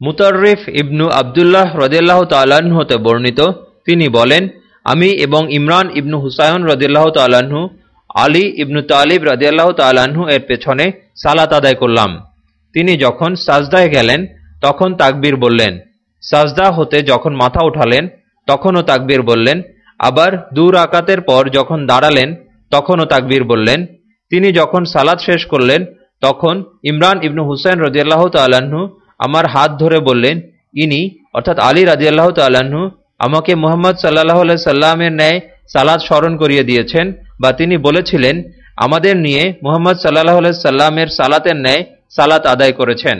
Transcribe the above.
মুতারিফ ইবনু আবদুল্লাহ রদিল্লাহ তাল্লাহ্ন হতে বর্ণিত। তিনি বলেন, আমি এবং ইমরান ইবনু হুসায়ন রদিল্লাহ তাল্লাহ্ন আলী ইবনু তালিব রদিয়াল্লাহ তাল্লাহ্ন এর পেছনে সালাত আদায় করলাম। তিনি যখন সাজদায় গেলেন, তখন তাকবীর বললেন। সাজদা হতে যখন মাথা উঠালেন, তখনও তাকবীর বললেন। আবার দূর আকাতের পর যখন দাঁড়ালেন, তখনও তাকবীর বললেন। তিনি যখন সালাদ শেষ করলেন, তখন ইমরান ইবনু হুসাইন রদিয়াল্লাহ তাল্লাহ্ন আমার হাত ধরে বললেন, ইনি, অর্থাৎ আলী রাজিয়াল্লাহ তাল্লাহ্ন আমাকে মোহাম্মদ সাল্লাহ সাল্লামের ন্যায় সালাদ স্মরণ করিয়ে দিয়েছেন বা তিনি বলেছিলেন, আমাদের নিয়ে মোহাম্মদ সাল্লাহ সাল্লামের সালাতের ন্যায় সালাত আদায় করেছেন।